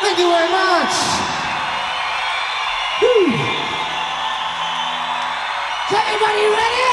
Thank you very much. Is everybody ready?